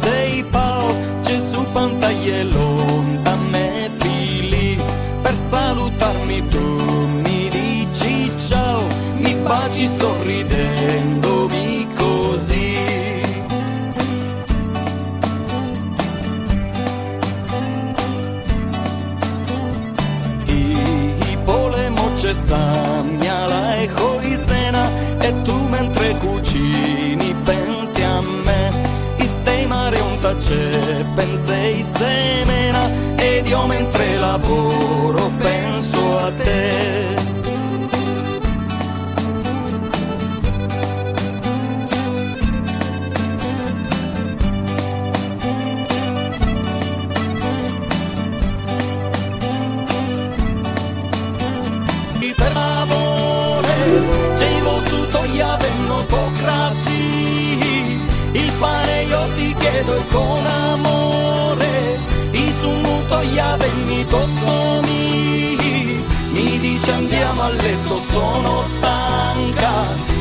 PayPal Ce supanta e lonta me fili Per salutarmi tu mi dici ciao Mi baci sorridendo un tace pensei semena ed io mentre lavoro penso a te venni tozzomi Mi dice andiamo a letto sono stanca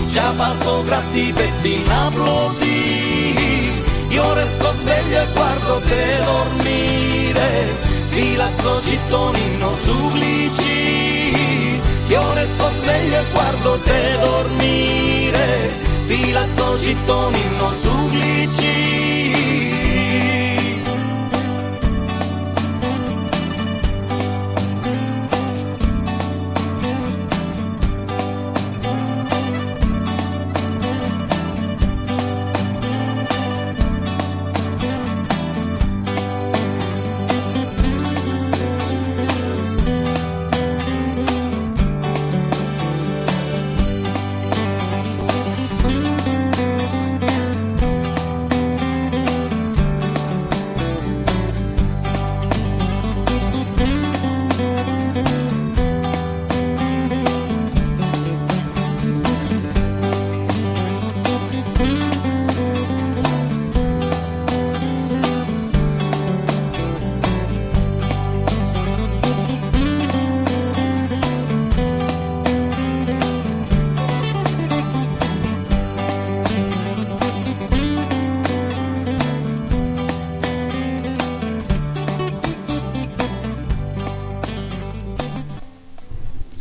Già passo gratti petti in applaudi Io resto sveglio e guardo te dormire Filazzo cittonino supplici Io resto sveglio e guardo te dormire Filazzo cittonino supplici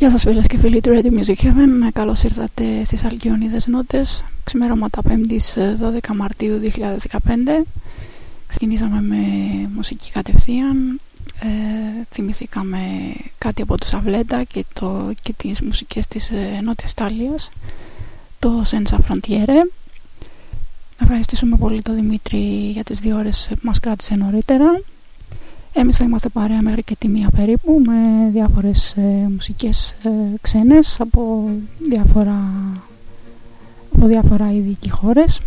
Γεια σας φίλες και φίλοι του Radio Music Heaven Καλώς ήρθατε στις Αλκιονίδες Νότες. Ξημερώματα 5ης 12 Μαρτίου 2015 Ξεκινήσαμε με μουσική κατευθείαν. Ε, Θυμηθήκαμε κάτι από τους Αυλέντα και, το, και τις μουσικές της ε, Νότιας Τάλιας Το Senza Frontiere Ευχαριστήσουμε πολύ τον Δημήτρη για τις δύο ώρες που μας κράτησε νωρίτερα εμείς θα είμαστε παρέα μέχρι και τη μία περίπου με διάφορες ε, μουσικές ε, ξένες από διάφορα, από διάφορα είδη και χώρες.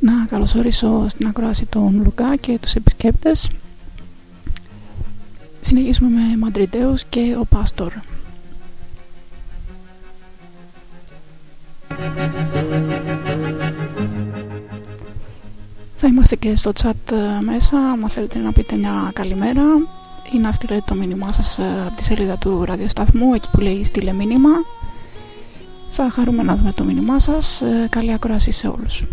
Να καλωσορίσω στην ακρόαση τον Λουκά και τους επισκέπτες. Συνεχίσουμε με Μαντριντέους και ο Πάστορ. Θα είμαστε και στο chat ε, μέσα, αν θέλετε να πείτε μια καλημέρα ή να στείλετε το μήνυμά σας ε, από τη σελίδα του ραδιοσταθμού, εκεί που λέει στείλε μήνυμα. Θα χαρούμε να δούμε το μήνυμά σας. Ε, καλή ακρόαση σε όλους.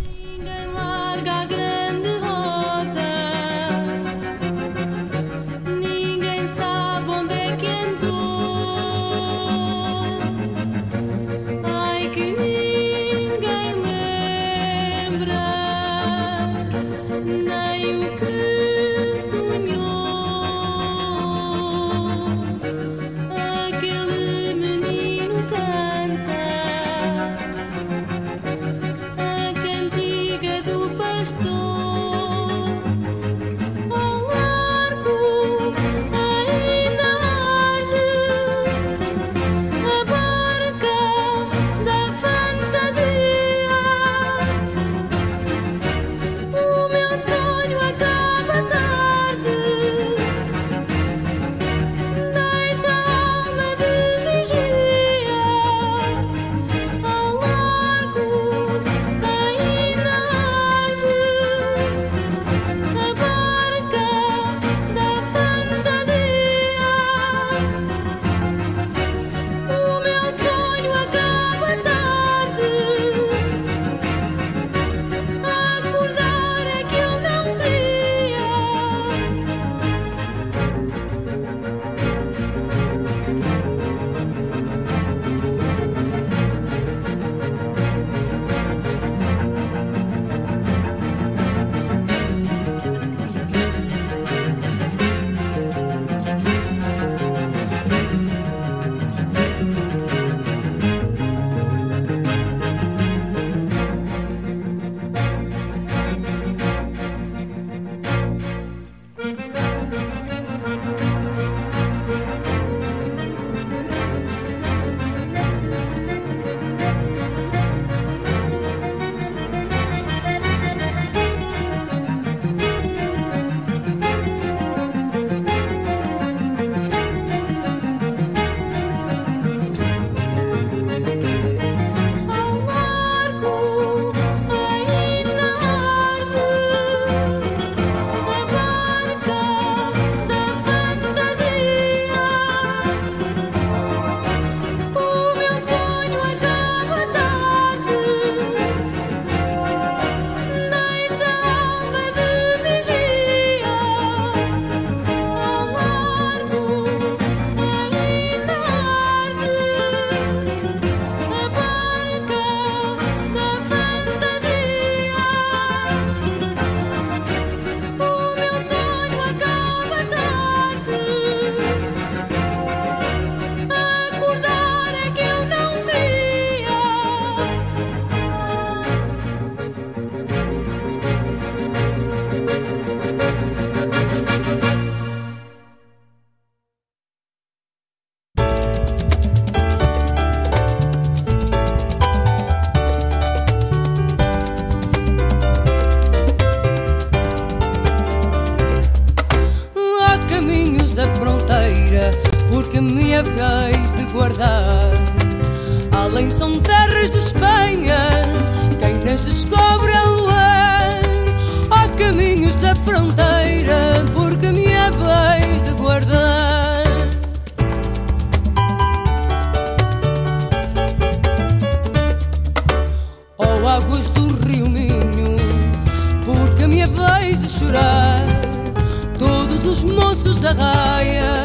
draaien.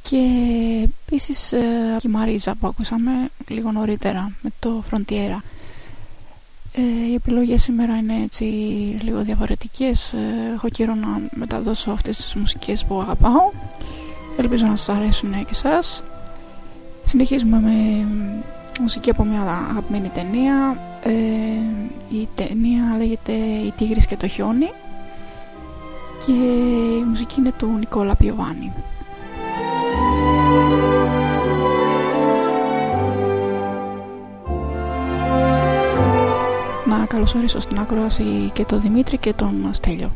και επίσης ε, η Μαρίζα που ακούσαμε λίγο νωρίτερα με το Frontiera. Ε, οι επιλογές σήμερα είναι έτσι λίγο διαφορετικές. Ε, έχω καιρό να μεταδώσω αυτές τις μουσικές που αγαπάω. Ελπίζω να σας αρέσουν και εσάς. Συνεχίζουμε με μουσική από μια αγαπημένη ταινία. Ε, η ταινία λέγεται «Η Τίγρης και το χιόνι» και η μουσική είναι του Νικόλα Πιοβάνη. Καλωσορίσω στην ακρόαση και τον Δημήτρη και τον Στέλιο.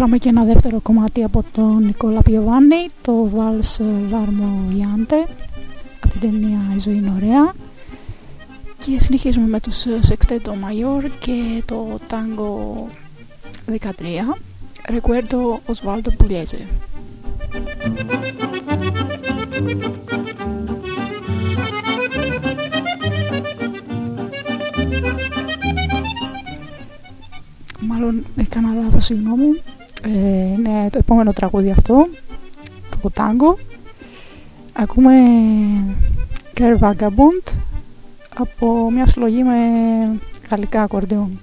Ακούσαμε και ένα δεύτερο κομμάτι από τον Νικόλα Πιοβάνη, το Vals Larmo Iante, από την ταινία «Η ζωή είναι ωραία». Και συνεχίζουμε με τους Sexteto Mayor και το Tango 13, Recuerdo Osvaldo Pugliese. Μάλλον έκανα λάθος, συγγνώμη. Ε, είναι το επόμενο τραγούδι αυτό, το τάγκο. Ακούμε Care Vagabond από μια συλλογή με γαλλικά ακορντεόν.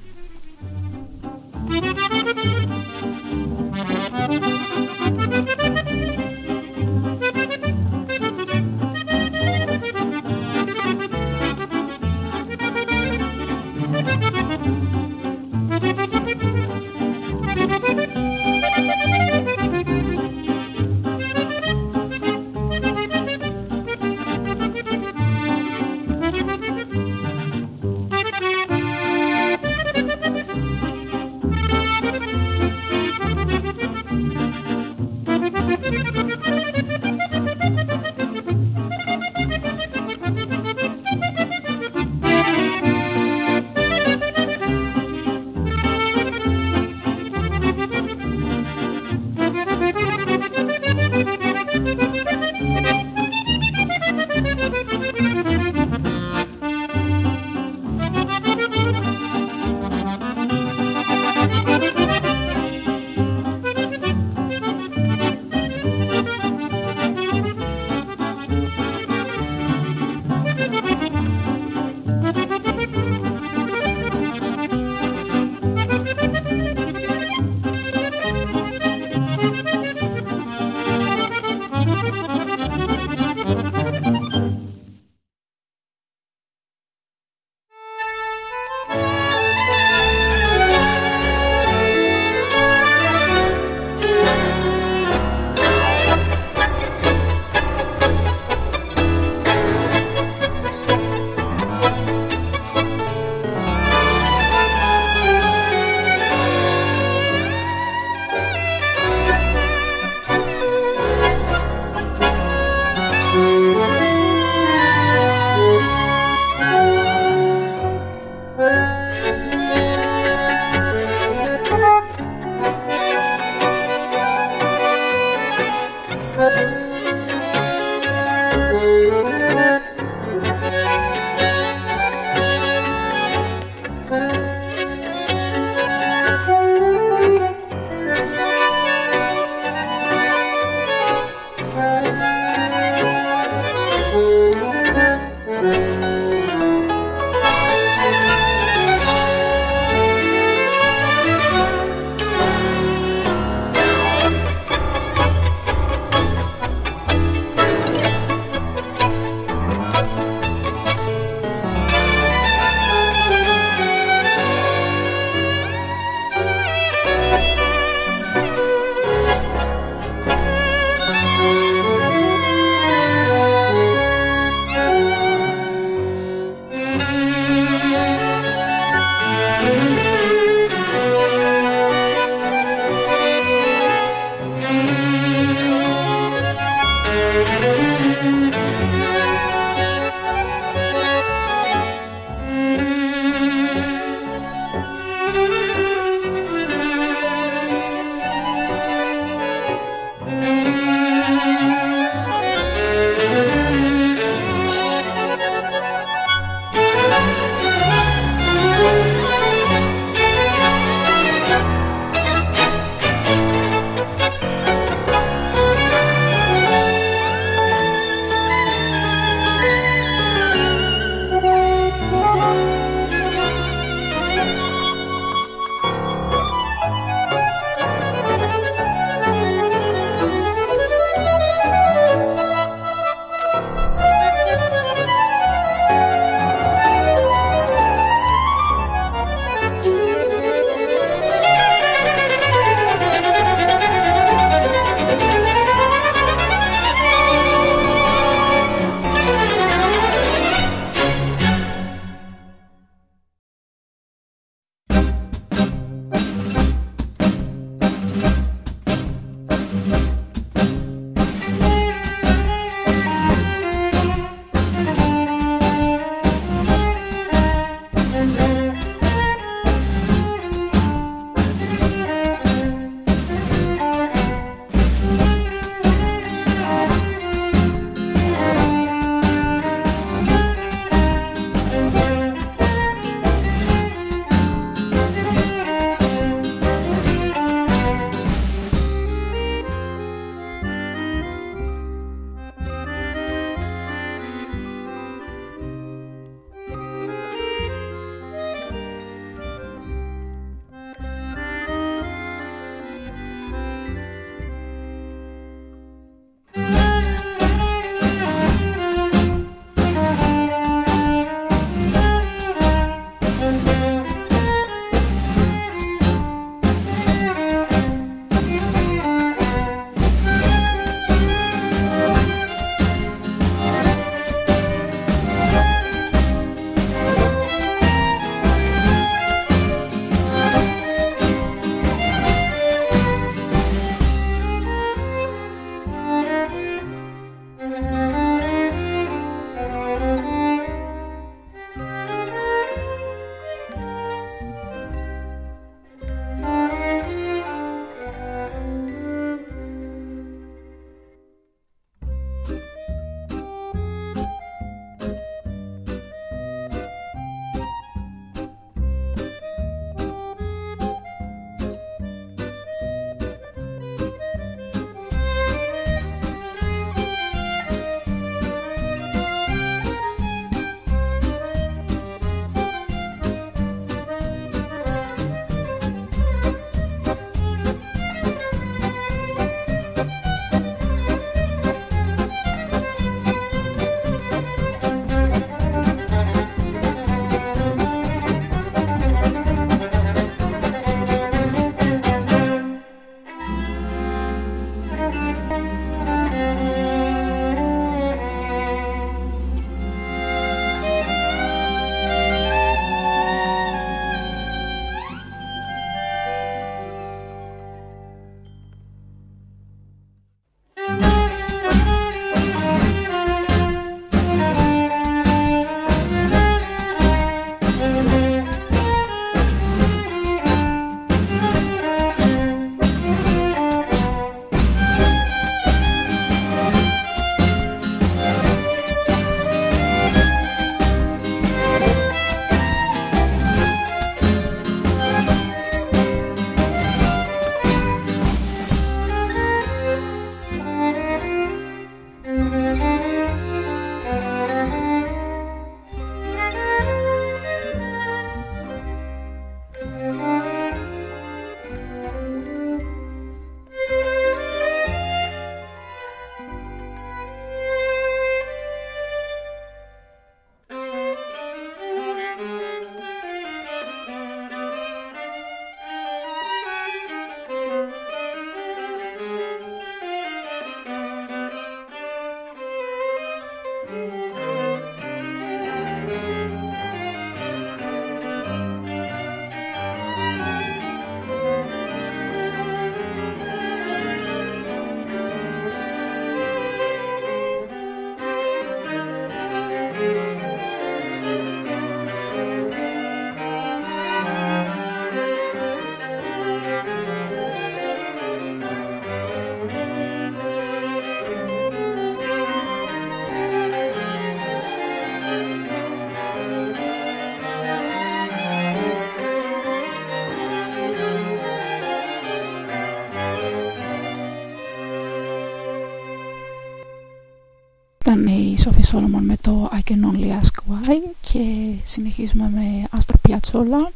Ήταν η Σοφή Σόλομον με το I Can Only Ask Why και συνεχίζουμε με Άστρο Πιατσόλα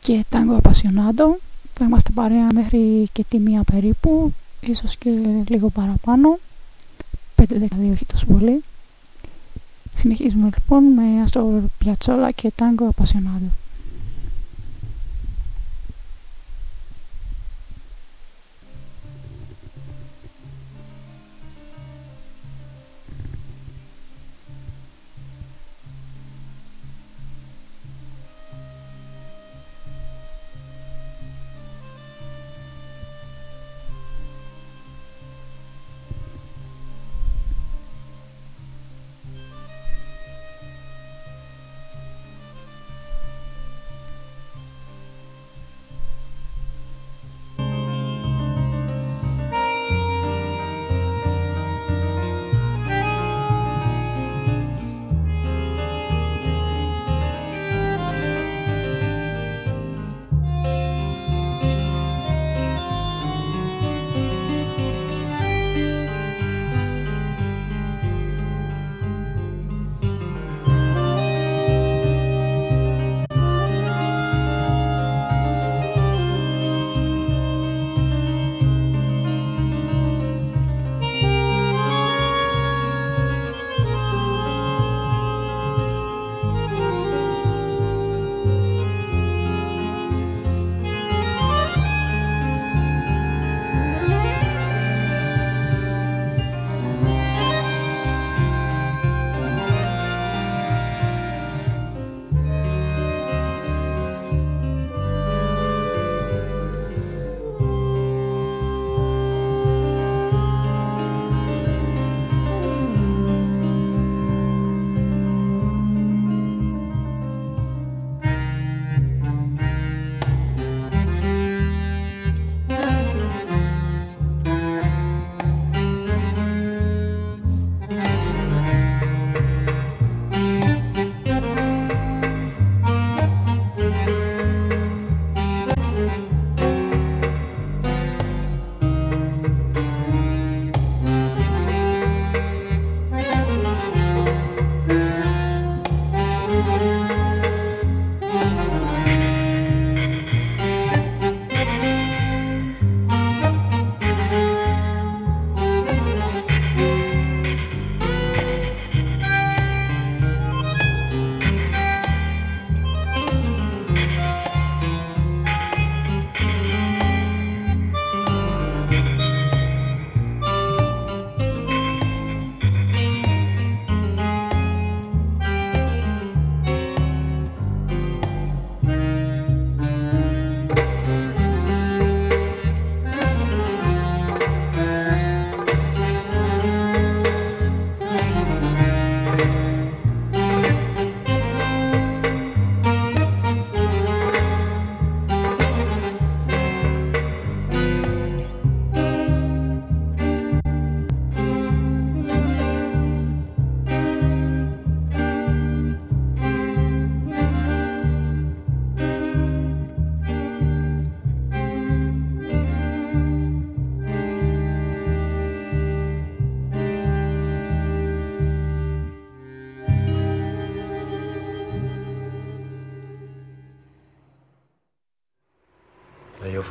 και Tango Appassionato θα είμαστε παρέα μέχρι και τη μία περίπου ίσως και λίγο παραπάνω. 5-12 όχι τόσο πολύ. Συνεχίζουμε λοιπόν με Άστρο Πιατσόλα και Tango Appassionato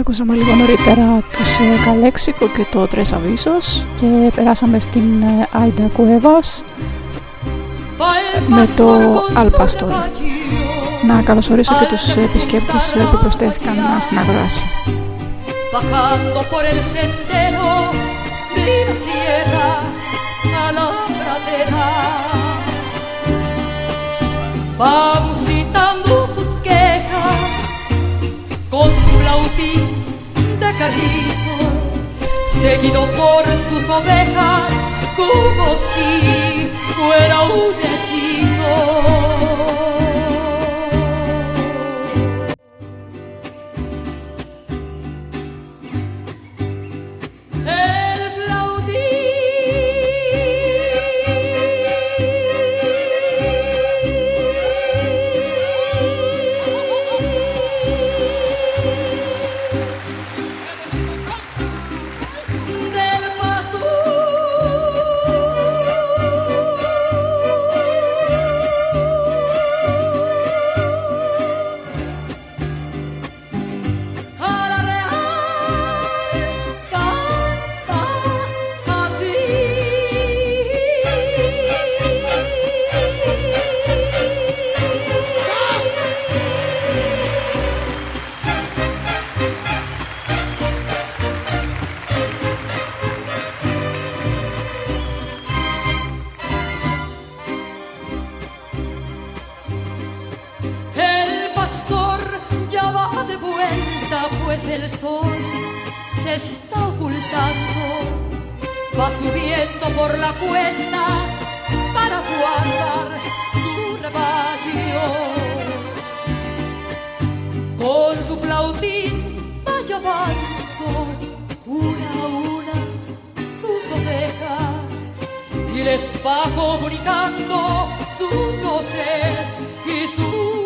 Ακούσαμε λίγο νωρίτερα τους Καλέξικο και το Τρεσαβίσος και περάσαμε στην Άιντα Κουέβας με το Αλπαστόρ. Να καλωσορίσω και τους επισκέπτες που προσθέθηκαν στην αγράση. Bajando por el sendero de la sierra a la pradera va musitando sus quejas con de carrizo seguido por sus ovejas como si fuera un hechizo por la cuesta para guardar su rebaño. Con su flautín va llamando una a una sus ovejas y les va comunicando sus voces y sus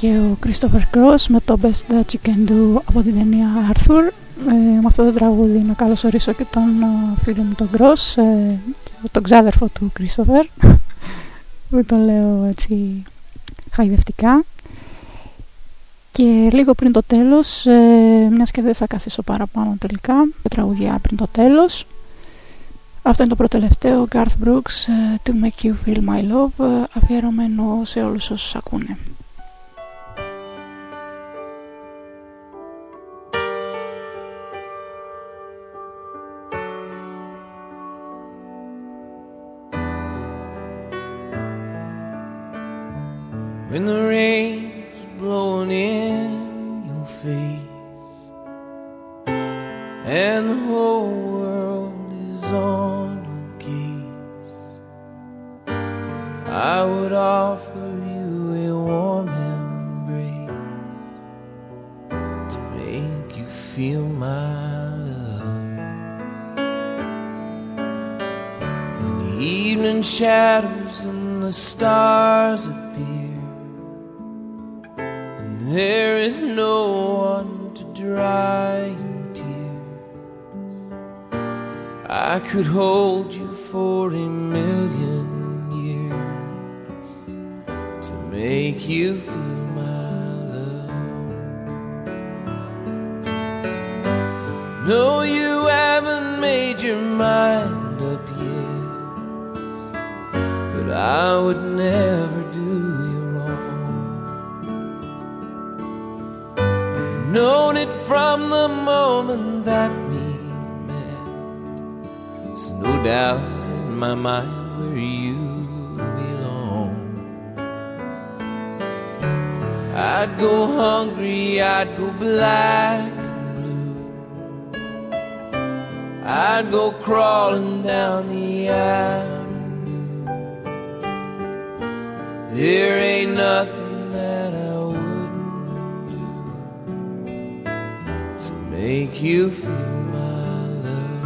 και ο Christopher Cross με το Best That You Can Do από την ταινία Arthur. Ε, με αυτό το τραγούδι να καλωσορίσω και τον ε, φίλο μου τον Cross, ε, τον ξάδερφο του Christopher, που το λέω έτσι χαϊδευτικά. Και λίγο πριν το τέλος, ε, μιας και δεν θα καθίσω παραπάνω τελικά, το τραγουδιά πριν το τέλος, αυτό είναι το πρώτο τελευταίο Garth Brooks ε, To Make You Feel My Love ε, αφιερωμένο σε όλους όσους ακούνε. When the rain's blowing in your face and the whole world is on your case, I would offer you a warm embrace to make you feel my love. When the evening shadows and the stars appear. There is no one to dry your tears. I could hold you for a million years to make you feel my love. No, you haven't made your mind up yet, but I would never from the moment that we met. There's no doubt in my mind where you belong. I'd go hungry, I'd go black and blue. I'd go crawling down the avenue. There ain't nothing make you feel my love.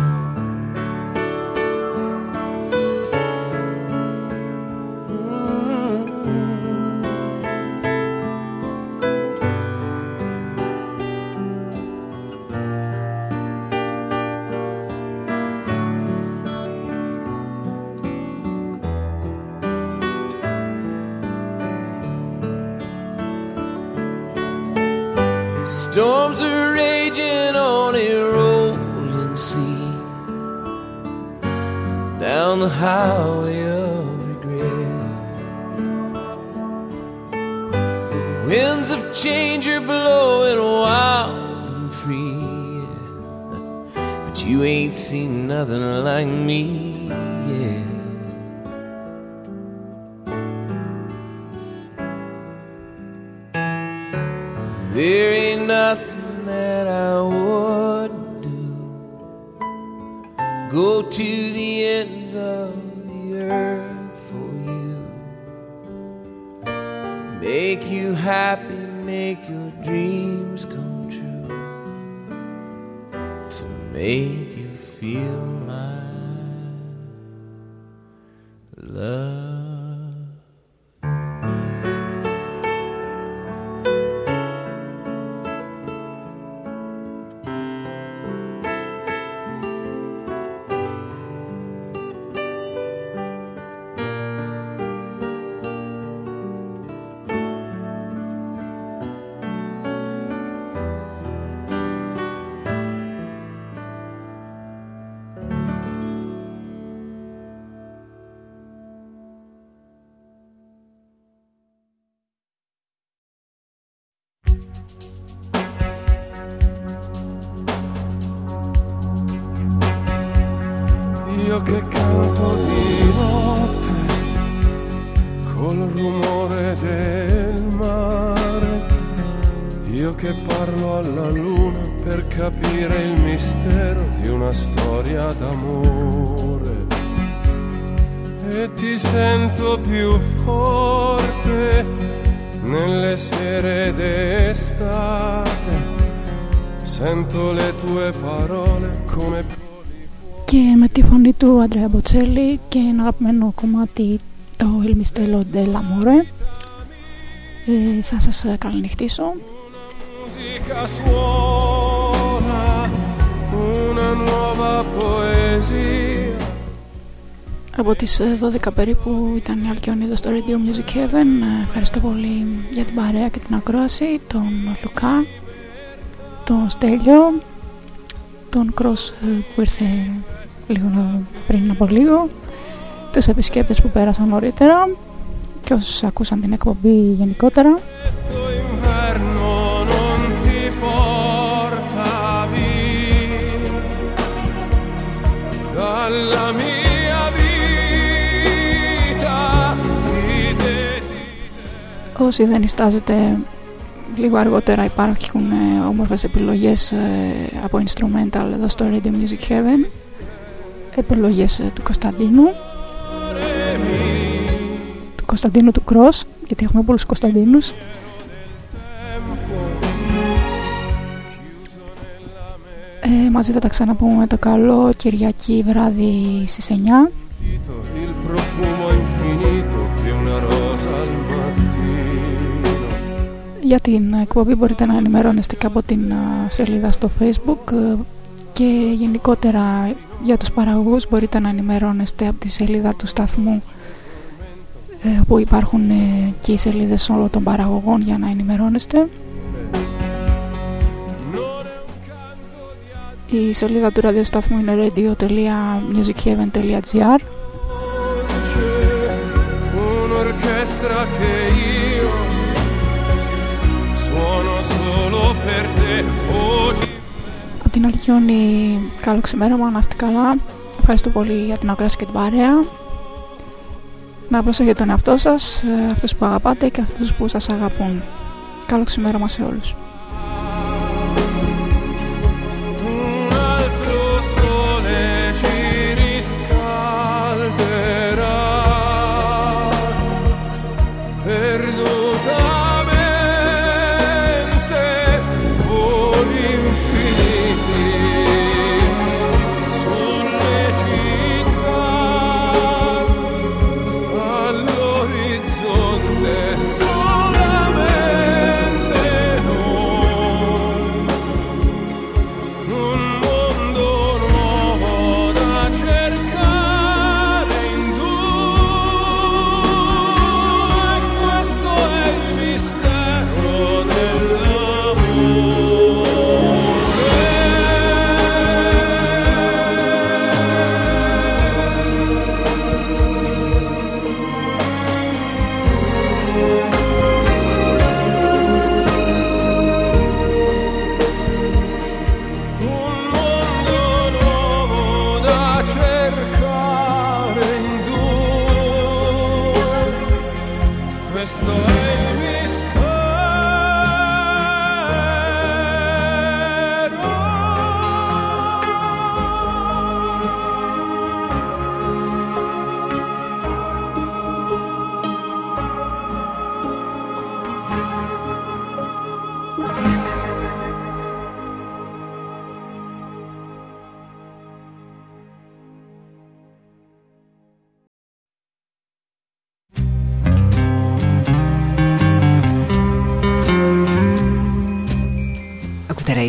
Storms are raging on a rolling sea. Down the highway of regret. The winds of change are blowing wild and free, but you ain't seen nothing like me parlo alla luna per capire il mistero di una storia d'amore. E ti sento più forte nelle sere d'estate, sento le tue parole come Και με τη φωνή του Αντρέα Μποτσέλη και ένα αγαπημένο κομμάτι το Il Mistelo dell'Amore ε, θα σας καληνυχτήσω musica suona una nuova poesia. Από τις 12 περίπου ήταν η Αλκιονίδα στο Radio Music Heaven. Ευχαριστώ πολύ για την παρέα και την ακρόαση τον Λουκά τον Στέλιο τον Κρός που ήρθε λίγο πριν από λίγο τους επισκέπτες που πέρασαν νωρίτερα και όσους ακούσαν την εκπομπή γενικότερα Όσοι δεν ιστάζετε λίγο αργότερα υπάρχουν ε, όμορφες επιλογές ε, από instrumental εδώ στο Radio Music Heaven. Επιλογές ε, του Κωνσταντίνου. Του Κωνσταντίνου του Κρός γιατί έχουμε πολλούς Κωνσταντίνους μαζί θα τα ξαναπούμε το καλό Κυριακή βράδυ στις 9 il profumo infinito di una rosa al mattino Για την εκπομπή μπορείτε να ενημερώνεστε και από την α, σελίδα στο facebook ε, και γενικότερα για τους παραγωγούς μπορείτε να ενημερώνεστε από τη σελίδα του σταθμού ε, όπου υπάρχουν ε, και οι σελίδες όλων των παραγωγών για να ενημερώνεστε. Η σελίδα του ραδιοσταθμού είναι radio.musicheaven.gr c'è un'orchestra che io suono solo per te oggi Από την Αλκιόνη καλό ξημέρωμα, να είστε καλά. Ευχαριστώ πολύ για την ακρόαση και την παρέα. Να προσέχετε τον εαυτό σας, ε, αυτούς που αγαπάτε και αυτούς που σας αγαπούν. Καλό ξημέρωμα σε όλους.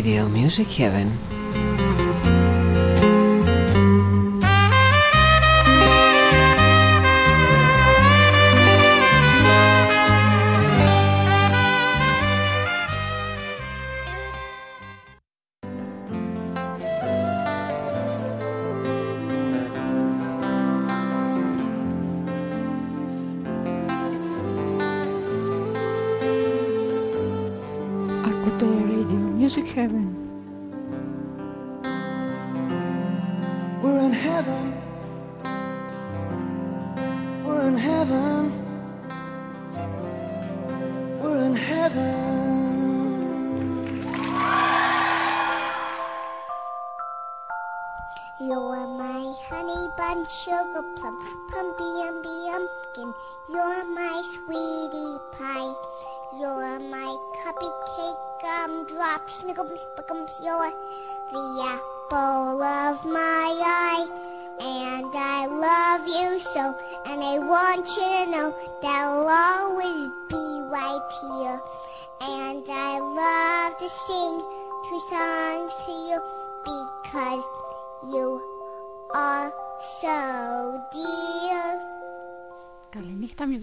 Radio Music Heaven.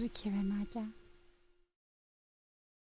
Kirimaja.